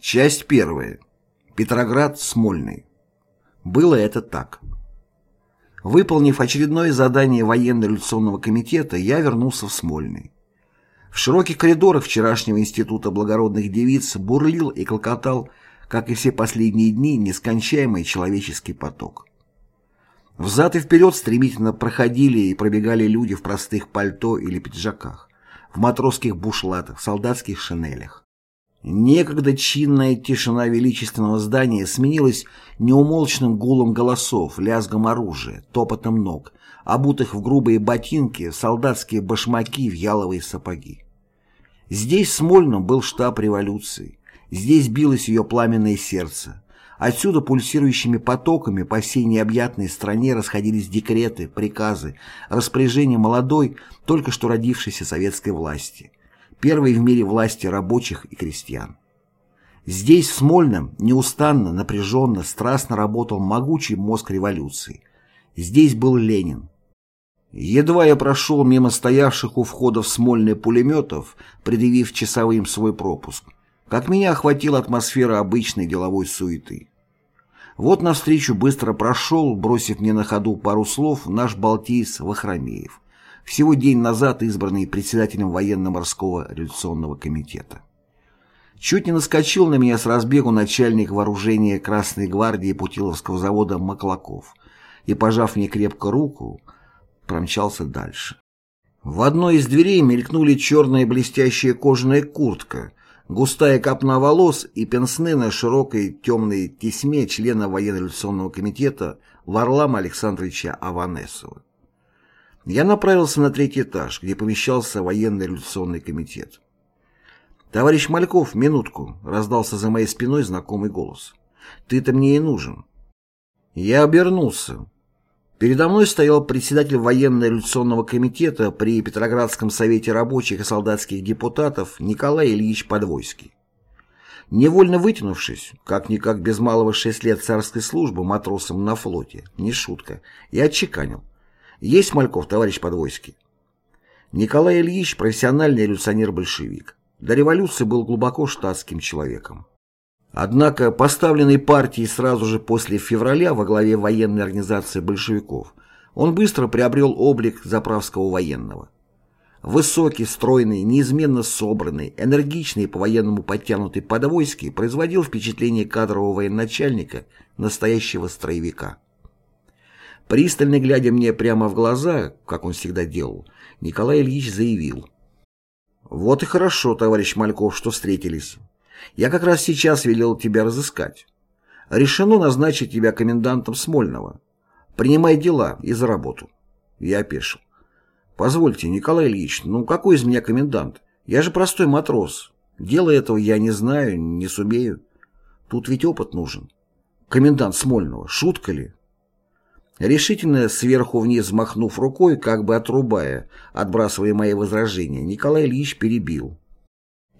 Часть первая. Петроград, Смольный. Было это так. Выполнив очередное задание военно-революционного комитета, я вернулся в Смольный. В широких коридорах вчерашнего института благородных девиц бурлил и клокотал, как и все последние дни, нескончаемый человеческий поток. Взад и вперед стремительно проходили и пробегали люди в простых пальто или пиджаках, в матросских бушлатах, солдатских шинелях. Некогда чинная тишина величественного здания сменилась неумолчным гулом голосов, лязгом оружия, топотом ног, обутых в грубые ботинки, солдатские башмаки в яловые сапоги. Здесь, в Смольном, был штаб революции. Здесь билось ее пламенное сердце. Отсюда пульсирующими потоками по всей необъятной стране расходились декреты, приказы, распоряжения молодой, только что родившейся советской власти – первой в мире власти рабочих и крестьян. Здесь, в Смольном, неустанно, напряженно, страстно работал могучий мозг революции. Здесь был Ленин. Едва я прошел мимо стоявших у входа в Смольные пулеметов, предъявив часовым свой пропуск, как меня охватила атмосфера обычной деловой суеты. Вот навстречу быстро прошел, бросив мне на ходу пару слов, наш балтиец Вахромеев всего день назад избранный председателем военно-морского революционного комитета. Чуть не наскочил на меня с разбегу начальник вооружения Красной гвардии Путиловского завода Маклаков и, пожав мне крепко руку, промчался дальше. В одной из дверей мелькнули черная блестящая кожаная куртка, густая копна волос и пенсны на широкой темной тесьме члена военно-революционного комитета Варлама Александровича Аванесова я направился на третий этаж, где помещался военный революционный комитет. «Товарищ Мальков, минутку!» — раздался за моей спиной знакомый голос. «Ты-то мне и нужен». Я обернулся. Передо мной стоял председатель военно-революционного комитета при Петроградском совете рабочих и солдатских депутатов Николай Ильич Подвойский. Невольно вытянувшись, как-никак без малого шесть лет царской службы матросом на флоте, не шутка, я отчеканил. Есть Мальков, товарищ Подвойский? Николай Ильич – профессиональный революционер-большевик. До революции был глубоко штатским человеком. Однако поставленный партией сразу же после февраля во главе военной организации большевиков, он быстро приобрел облик заправского военного. Высокий, стройный, неизменно собранный, энергичный и по-военному подтянутый Подвойский производил впечатление кадрового военачальника, настоящего строевика. Пристально глядя мне прямо в глаза, как он всегда делал, Николай Ильич заявил. «Вот и хорошо, товарищ Мальков, что встретились. Я как раз сейчас велел тебя разыскать. Решено назначить тебя комендантом Смольного. Принимай дела и за работу». Я опешил. «Позвольте, Николай Ильич, ну какой из меня комендант? Я же простой матрос. Дела этого я не знаю, не сумею. Тут ведь опыт нужен. Комендант Смольного, шутка ли?» Решительно сверху вниз взмахнув рукой, как бы отрубая, отбрасывая мои возражения, Николай Ильич перебил.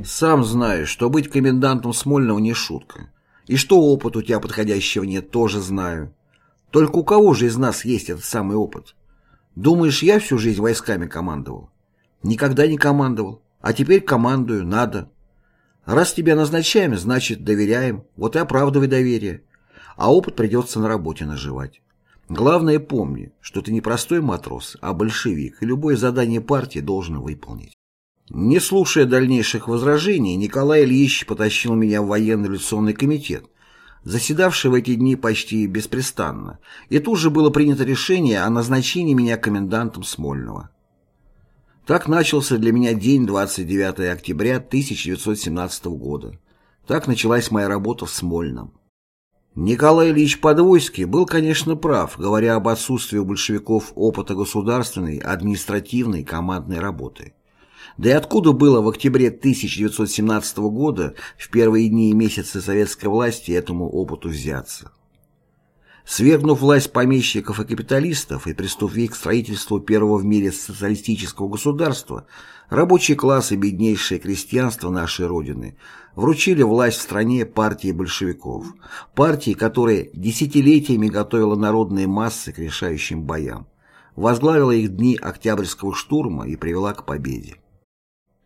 «Сам знаю, что быть комендантом Смольного не шутка. И что опыт у тебя подходящего нет, тоже знаю. Только у кого же из нас есть этот самый опыт? Думаешь, я всю жизнь войсками командовал? Никогда не командовал. А теперь командую, надо. Раз тебя назначаем, значит, доверяем. Вот и оправдывай доверие. А опыт придется на работе наживать. Главное помни, что ты не простой матрос, а большевик, и любое задание партии должен выполнить. Не слушая дальнейших возражений, Николай Ильич потащил меня в военно-революционный комитет, заседавший в эти дни почти беспрестанно, и тут же было принято решение о назначении меня комендантом Смольного. Так начался для меня день 29 октября 1917 года. Так началась моя работа в Смольном. Николай Ильич Подвойский был, конечно, прав, говоря об отсутствии у большевиков опыта государственной, административной, командной работы. Да и откуда было в октябре 1917 года, в первые дни и месяцы советской власти, этому опыту взяться? Свергнув власть помещиков и капиталистов и приступив к строительству первого в мире социалистического государства, рабочий класс и беднейшее крестьянство нашей Родины вручили власть в стране партии большевиков, партии, которая десятилетиями готовила народные массы к решающим боям, возглавила их дни Октябрьского штурма и привела к победе.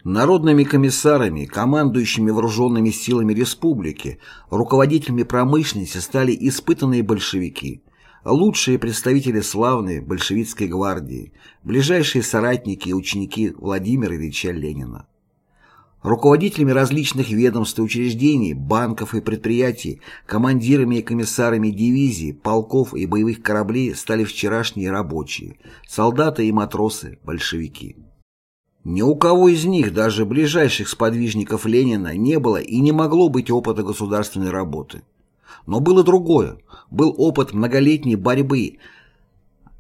Народными комиссарами, командующими вооруженными силами республики, руководителями промышленности стали испытанные большевики, лучшие представители славной большевистской гвардии, ближайшие соратники и ученики Владимира Ильича Ленина. Руководителями различных ведомств и учреждений, банков и предприятий, командирами и комиссарами дивизий, полков и боевых кораблей стали вчерашние рабочие, солдаты и матросы, большевики. Ни у кого из них, даже ближайших сподвижников Ленина, не было и не могло быть опыта государственной работы. Но было другое. Был опыт многолетней борьбы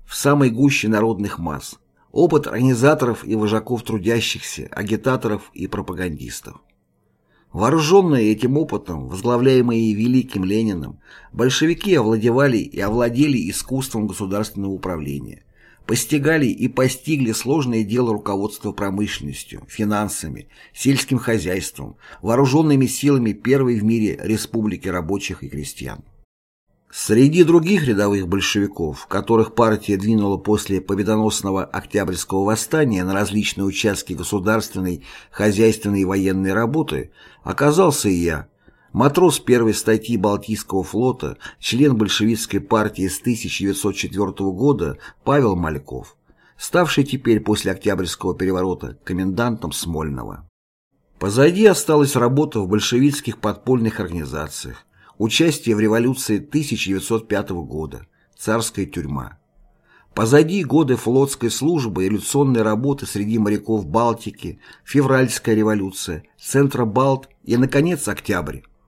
в самой гуще народных масс. Опыт организаторов и вожаков трудящихся, агитаторов и пропагандистов. Вооруженные этим опытом, возглавляемые великим Лениным, большевики овладевали и овладели искусством государственного управления – постигали и постигли сложное дело руководства промышленностью, финансами, сельским хозяйством, вооруженными силами первой в мире республики рабочих и крестьян. Среди других рядовых большевиков, которых партия двинула после победоносного Октябрьского восстания на различные участки государственной, хозяйственной и военной работы, оказался и я, Матрос первой статьи Балтийского флота, член большевистской партии с 1904 года Павел Мальков, ставший теперь после Октябрьского переворота комендантом Смольного. Позади осталась работа в большевистских подпольных организациях, участие в революции 1905 года, царская тюрьма. Позади годы флотской службы и революционной работы среди моряков Балтики, февральская революция, Центробалт и, наконец, октябрь.